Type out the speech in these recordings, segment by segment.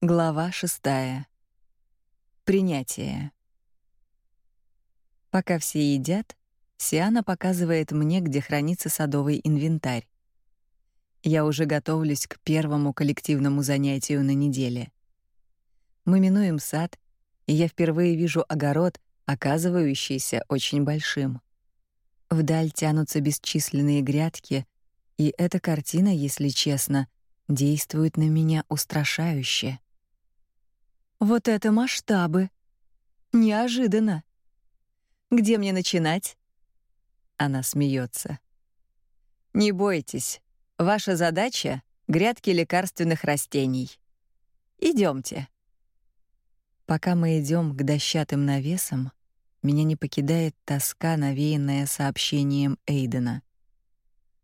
Глава шестая. Принятие. Пока все едят, Сиана показывает мне, где хранится садовый инвентарь. Я уже готовлюсь к первому коллективному занятию на неделе. Мы минуем сад, и я впервые вижу огород, оказывающийся очень большим. Вдаль тянутся бесчисленные грядки, и эта картина, если честно, действует на меня устрашающе. Вот это масштабы. Неожиданно. Где мне начинать? Она смеется. Не бойтесь. Ваша задача грядки лекарственных растений. Идемте. Пока мы идем к дощатым навесам, меня не покидает тоска, навеянная сообщением Эйдена.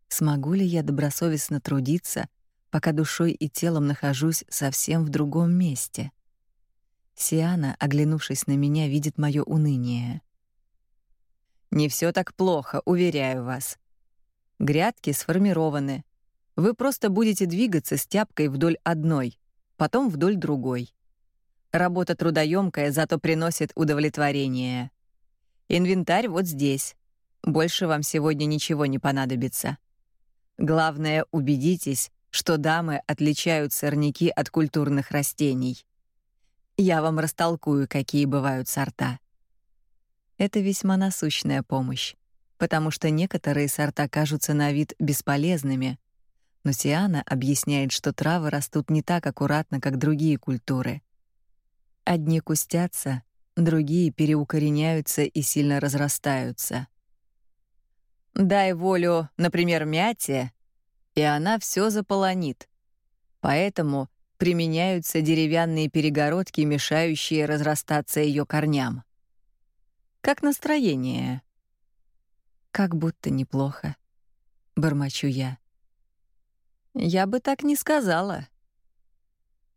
Смогу ли я добросовестно трудиться, пока душой и телом нахожусь совсем в другом месте? Сиана, оглянувшись на меня, видит мое уныние. Не все так плохо, уверяю вас. Грядки сформированы. Вы просто будете двигаться с тяпкой вдоль одной, потом вдоль другой. Работа трудоемкая, зато приносит удовлетворение. Инвентарь вот здесь. Больше вам сегодня ничего не понадобится. Главное, убедитесь, что дамы отличают сорняки от культурных растений. Я вам растолкую, какие бывают сорта. Это весьма насущная помощь, потому что некоторые сорта кажутся на вид бесполезными, но Сиана объясняет, что травы растут не так аккуратно, как другие культуры. Одни кустятся, другие переукореняются и сильно разрастаются. Дай волю, например, мяте, и она все заполонит. Поэтому применяются деревянные перегородки, мешающие разрастаться ее корням. Как настроение? Как будто неплохо, бормочу я. Я бы так не сказала.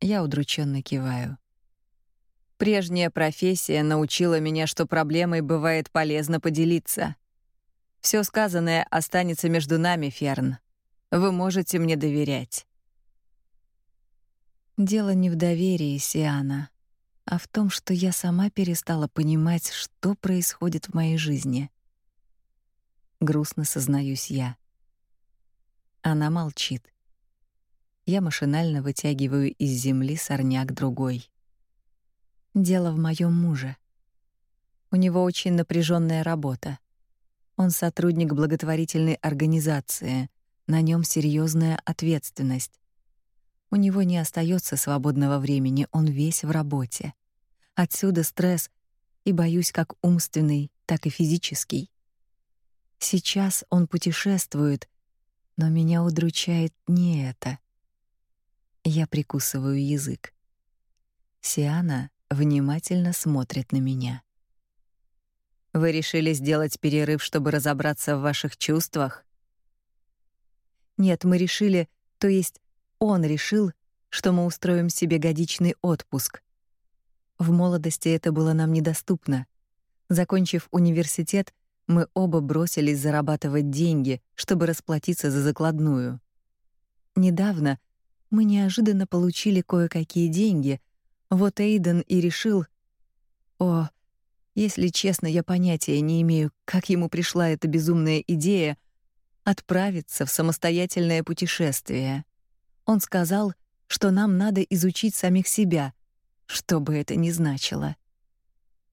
Я удрученно киваю. Прежняя профессия научила меня, что проблемой бывает полезно поделиться. Все сказанное останется между нами, Ферн. Вы можете мне доверять. Дело не в доверии, Сиана, а в том, что я сама перестала понимать, что происходит в моей жизни. Грустно сознаюсь я. Она молчит. Я машинально вытягиваю из земли сорняк другой. Дело в моем муже. У него очень напряженная работа. Он сотрудник благотворительной организации. На нем серьезная ответственность. У него не остается свободного времени, он весь в работе. Отсюда стресс и боюсь как умственный, так и физический. Сейчас он путешествует, но меня удручает не это. Я прикусываю язык. Сиана внимательно смотрит на меня. Вы решили сделать перерыв, чтобы разобраться в ваших чувствах? Нет, мы решили, то есть он решил, что мы устроим себе годичный отпуск. В молодости это было нам недоступно. Закончив университет, мы оба бросились зарабатывать деньги, чтобы расплатиться за закладную. Недавно мы неожиданно получили кое-какие деньги. Вот Эйден и решил: "О, если честно, я понятия не имею, как ему пришла эта безумная идея отправиться в самостоятельное путешествие. Он сказал, что нам надо изучить самих себя, что бы это ни значило.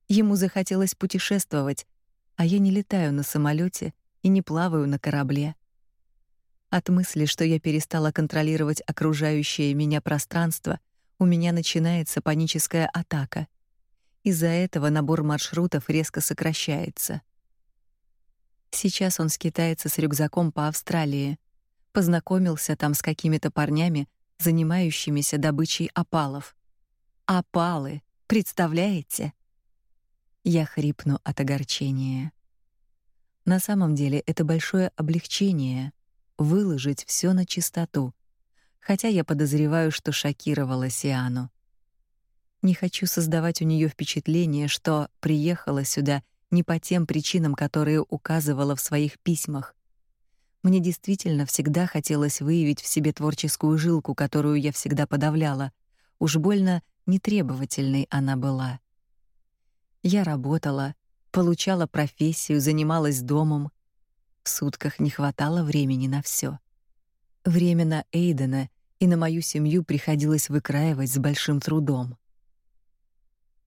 Ему захотелось путешествовать, а я не летаю на самолете и не плаваю на корабле. От мысли, что я перестала контролировать окружающее меня пространство, у меня начинается паническая атака. Из-за этого набор маршрутов резко сокращается. Сейчас он скитается с рюкзаком по Австралии, Познакомился там с какими-то парнями, занимающимися добычей опалов. Опалы, представляете? Я хрипну от огорчения. На самом деле это большое облегчение выложить все на чистоту, хотя я подозреваю, что шокировала Сиану. Не хочу создавать у нее впечатление, что приехала сюда не по тем причинам, которые указывала в своих письмах. Мне действительно всегда хотелось выявить в себе творческую жилку, которую я всегда подавляла, уж больно нетребовательной она была. Я работала, получала профессию, занималась домом. В сутках не хватало времени на все. Время на Эйдена и на мою семью приходилось выкраивать с большим трудом.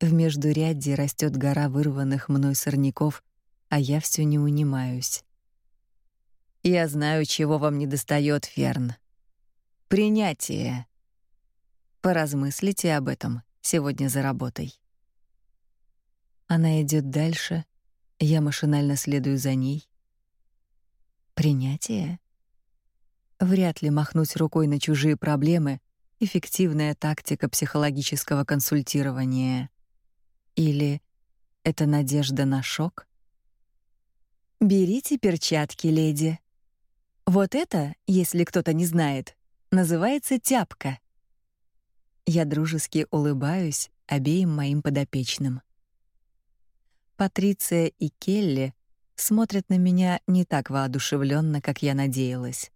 В междурядье растет гора вырванных мной сорняков, а я все не унимаюсь. Я знаю, чего вам недостает, Ферн. Принятие. Поразмыслите об этом сегодня за работой. Она идет дальше, я машинально следую за ней. Принятие? Вряд ли махнуть рукой на чужие проблемы эффективная тактика психологического консультирования. Или это надежда на шок? Берите перчатки, леди. Вот это, если кто-то не знает, называется тяпка. Я дружески улыбаюсь обеим моим подопечным. Патриция и Келли смотрят на меня не так воодушевленно, как я надеялась.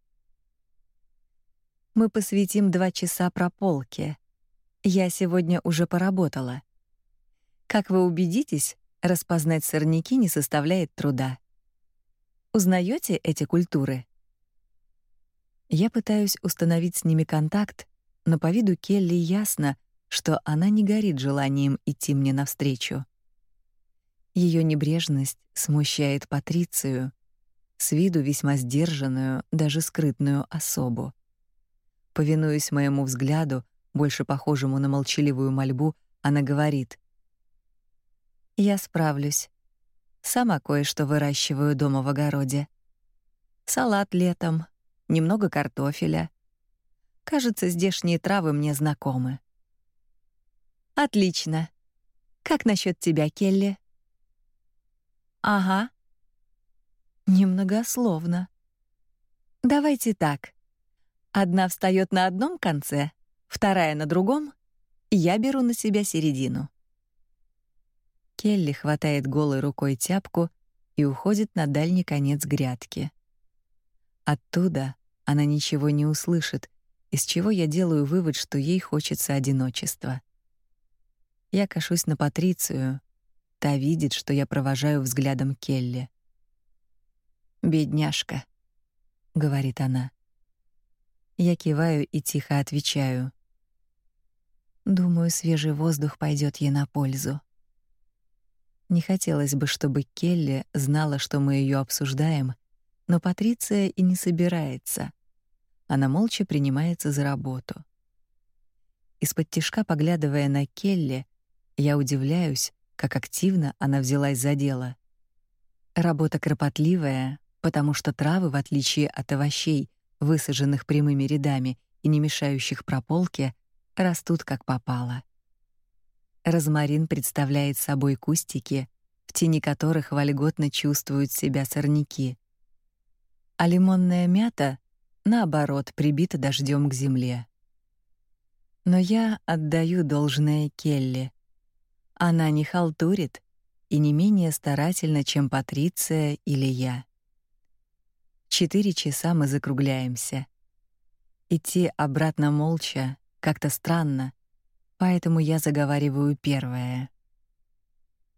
Мы посвятим два часа прополке. Я сегодня уже поработала. Как вы убедитесь, распознать сорняки не составляет труда. Узнаете эти культуры? Я пытаюсь установить с ними контакт, но по виду Келли ясно, что она не горит желанием идти мне навстречу. Ее небрежность смущает Патрицию, с виду весьма сдержанную, даже скрытную особу. Повинуясь моему взгляду, больше похожему на молчаливую мольбу, она говорит: "Я справлюсь. Сама кое-что выращиваю дома в огороде. Салат летом, немного картофеля. Кажется, здешние травы мне знакомы". Отлично. Как насчет тебя, Келли? Ага. Немногословно. Давайте так. Одна встает на одном конце, вторая на другом. Я беру на себя середину. Келли хватает голой рукой тяпку и уходит на дальний конец грядки. Оттуда она ничего не услышит, из чего я делаю вывод, что ей хочется одиночества. Я кашусь на Патрицию. Та видит, что я провожаю взглядом Келли. «Бедняжка», — говорит она. Я киваю и тихо отвечаю. Думаю, свежий воздух пойдет ей на пользу. Не хотелось бы, чтобы Келли знала, что мы ее обсуждаем, но Патриция и не собирается. Она молча принимается за работу. Из-под тишка поглядывая на Келли, я удивляюсь, как активно она взялась за дело. Работа кропотливая, потому что травы, в отличие от овощей, высаженных прямыми рядами и не мешающих прополке, растут как попало. Розмарин представляет собой кустики, в тени которых вольготно чувствуют себя сорняки. А лимонная мята, наоборот, прибита дождем к земле. Но я отдаю должное Келли. Она не халтурит и не менее старательна, чем Патриция или я. Четыре часа мы закругляемся. Идти обратно молча как-то странно, поэтому я заговариваю первое.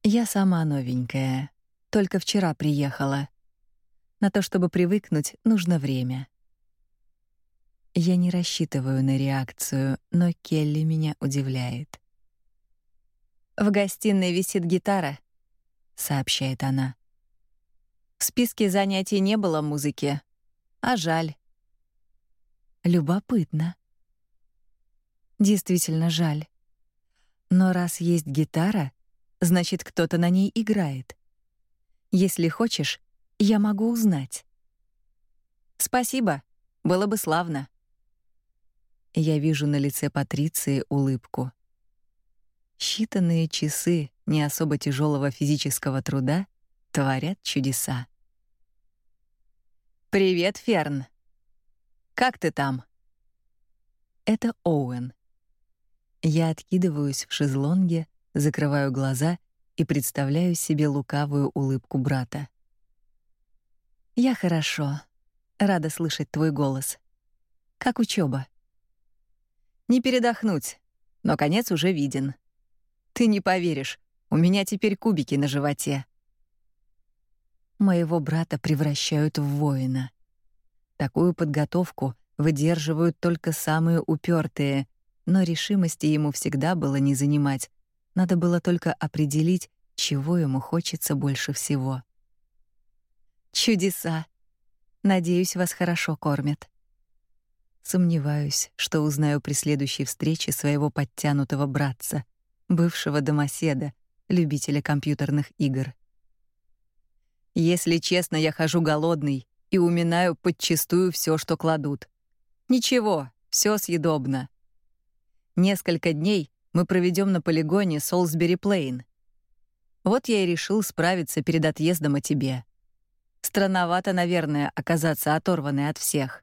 Я сама новенькая, только вчера приехала. На то, чтобы привыкнуть, нужно время. Я не рассчитываю на реакцию, но Келли меня удивляет. В гостиной висит гитара, сообщает она. В списке занятий не было музыки. А жаль. Любопытно. Действительно жаль. Но раз есть гитара, значит, кто-то на ней играет. Если хочешь, я могу узнать. Спасибо. Было бы славно. Я вижу на лице Патриции улыбку. Считанные часы не особо тяжелого физического труда творят чудеса. Привет, Ферн. Как ты там? Это Оуэн. Я откидываюсь в шезлонге, закрываю глаза и представляю себе лукавую улыбку брата. Я хорошо. Рада слышать твой голос. Как учеба? Не передохнуть. но конец уже виден. Ты не поверишь, у меня теперь кубики на животе. Моего брата превращают в воина. Такую подготовку выдерживают только самые упертые, но решимости ему всегда было не занимать. Надо было только определить, чего ему хочется больше всего. Чудеса. Надеюсь, вас хорошо кормят. Сомневаюсь, что узнаю при следующей встрече своего подтянутого братца, бывшего домоседа, любителя компьютерных игр. Если честно, я хожу голодный и уминаю подчистую все, что кладут. Ничего, все съедобно. Несколько дней мы проведем на полигоне Солсбери Плейн. Вот я и решил справиться перед отъездом о тебе. Странновато, наверное, оказаться оторванной от всех.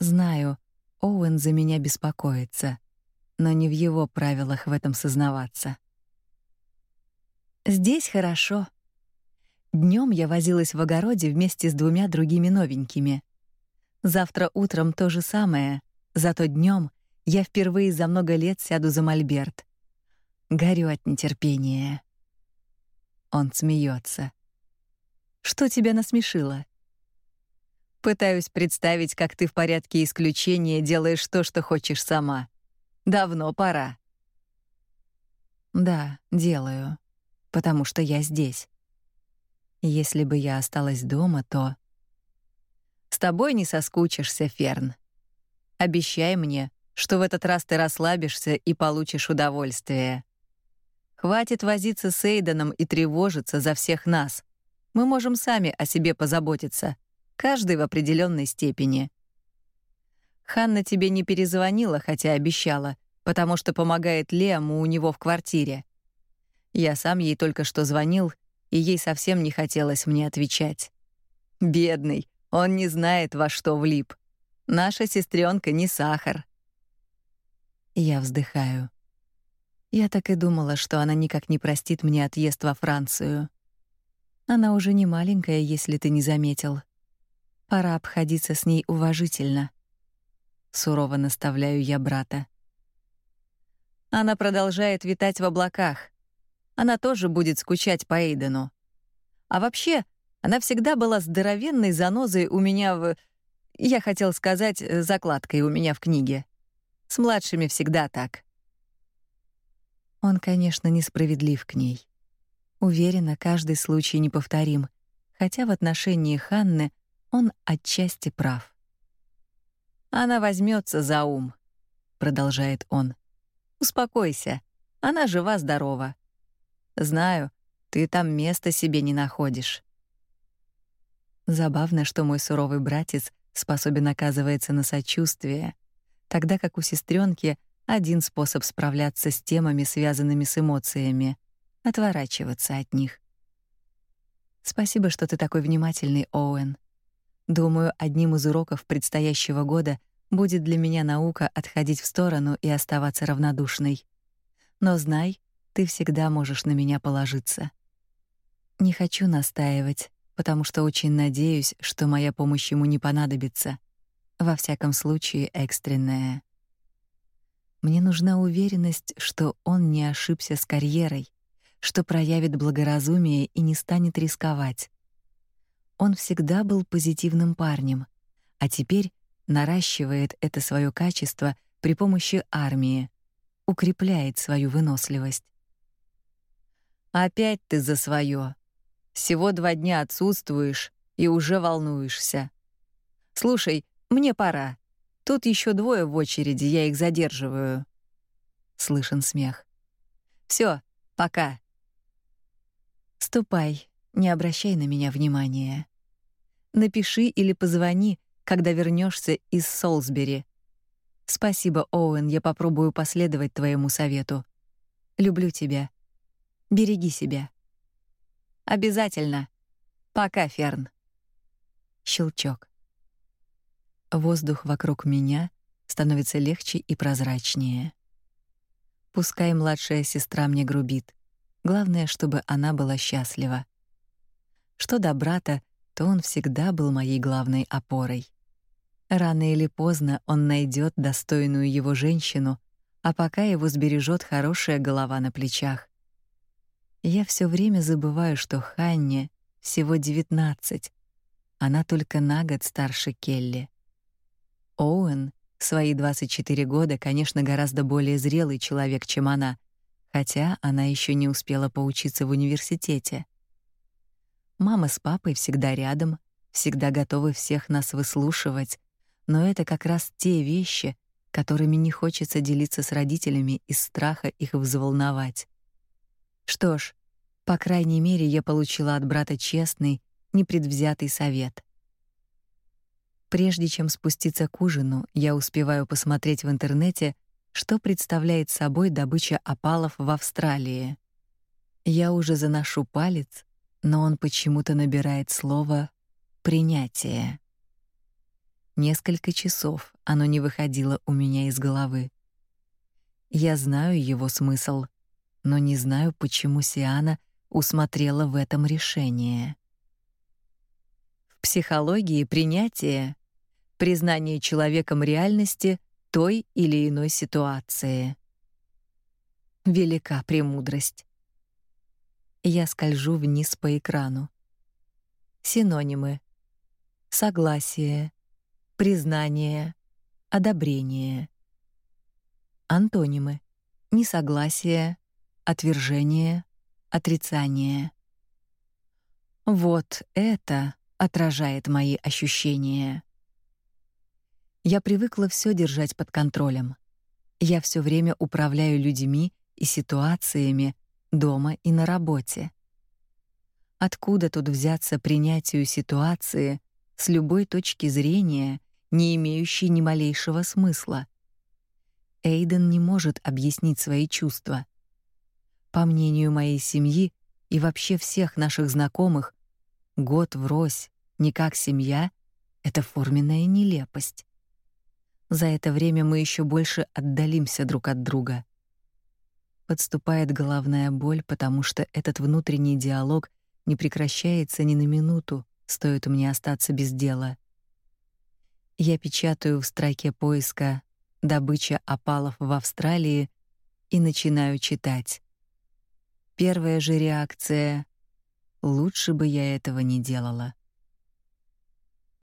Знаю, Оуэн за меня беспокоится, но не в его правилах в этом сознаваться. Здесь хорошо. Днем я возилась в огороде вместе с двумя другими новенькими. Завтра утром то же самое, зато днем я впервые за много лет сяду за мольберт. Горю от нетерпения. Он смеется. Что тебя насмешило? Пытаюсь представить, как ты в порядке исключения делаешь то, что хочешь сама. Давно пора. Да, делаю, потому что я здесь. Если бы я осталась дома, то С тобой не соскучишься, Ферн. Обещай мне, что в этот раз ты расслабишься и получишь удовольствие. Хватит возиться с Эйденом и тревожиться за всех нас. Мы можем сами о себе позаботиться, каждый в определенной степени. Ханна тебе не перезвонила, хотя обещала, потому что помогает Лему у него в квартире. Я сам ей только что звонил, и ей совсем не хотелось мне отвечать. Бедный, он не знает, во что влип. Наша сестренка не сахар. Я вздыхаю. Я так и думала, что она никак не простит мне отъезд во Францию. Она уже не маленькая, если ты не заметил. Пора обходиться с ней уважительно. Сурово наставляю я брата. Она продолжает витать в облаках. Она тоже будет скучать по Эйдену. А вообще, она всегда была здоровенной занозой у меня в... Я хотел сказать, закладкой у меня в книге. С младшими всегда так. Он, конечно, несправедлив к ней. Уверена, каждый случай неповторим, хотя в отношении Ханны он отчасти прав. Она возьмется за ум, продолжает он. Успокойся. Она жива-здорова. Знаю, ты там места себе не находишь. Забавно, что мой суровый братец способен оказывается на сочувствие, тогда как у сестренки один способ справляться с темами, связанными с эмоциями — отворачиваться от них. Спасибо, что ты такой внимательный, Оуэн. Думаю, одним из уроков предстоящего года будет для меня наука отходить в сторону и оставаться равнодушной. Но знай, ты всегда можешь на меня положиться. Не хочу настаивать, потому что очень надеюсь, что моя помощь ему не понадобится во всяком случае экстренное. Мне нужна уверенность, что он не ошибся с карьерой, что проявит благоразумие и не станет рисковать. Он всегда был позитивным парнем, а теперь наращивает это свое качество при помощи армии, укрепляет свою выносливость. Опять ты за свое. Всего два дня отсутствуешь и уже волнуешься. Слушай, мне пора. Тут еще двое в очереди, я их задерживаю. Слышен смех. Все, пока. Ступай, не обращай на меня внимания. Напиши или позвони, когда вернешься из Солсбери. Спасибо, Оуэн, я попробую последовать твоему совету. Люблю тебя. Береги себя. Обязательно. Пока, Ферн. Щелчок. Воздух вокруг меня становится легче и прозрачнее. Пускай младшая сестра мне грубит. Главное, чтобы она была счастлива. Что до брата, то он всегда был моей главной опорой. Рано или поздно он найдет достойную его женщину, а пока его сбережет хорошая голова на плечах. Я все время забываю, что Ханне всего 19. Она только на год старше Келли. Оуэн в свои 24 года, конечно, гораздо более зрелый человек, чем она, хотя она еще не успела поучиться в университете. Мама с папой всегда рядом, всегда готовы всех нас выслушивать, но это как раз те вещи, которыми не хочется делиться с родителями из страха их взволновать. Что ж, по крайней мере, я получила от брата честный, непредвзятый совет. Прежде чем спуститься к ужину, я успеваю посмотреть в интернете, что представляет собой добыча опалов в Австралии. Я уже заношу палец, но он почему-то набирает слово принятие. Несколько часов оно не выходило у меня из головы. Я знаю его смысл, но не знаю, почему Сиана усмотрела в этом решение. В психологии принятие признание человеком реальности той или иной ситуации. Велика премудрость. Я скольжу вниз по экрану. Синонимы: согласие, признание, одобрение. Антонимы: несогласие, отвержение, отрицание. Вот это отражает мои ощущения. Я привыкла все держать под контролем. Я все время управляю людьми и ситуациями дома и на работе. Откуда тут взяться принятию ситуации с любой точки зрения, не имеющей ни малейшего смысла. Эйден не может объяснить свои чувства. По мнению моей семьи и вообще всех наших знакомых, год врозь, не как семья это форменная нелепость. За это время мы еще больше отдалимся друг от друга. Подступает головная боль, потому что этот внутренний диалог не прекращается ни на минуту, стоит мне остаться без дела. Я печатаю в строке поиска добыча опалов в Австралии и начинаю читать. Первая же реакция лучше бы я этого не делала.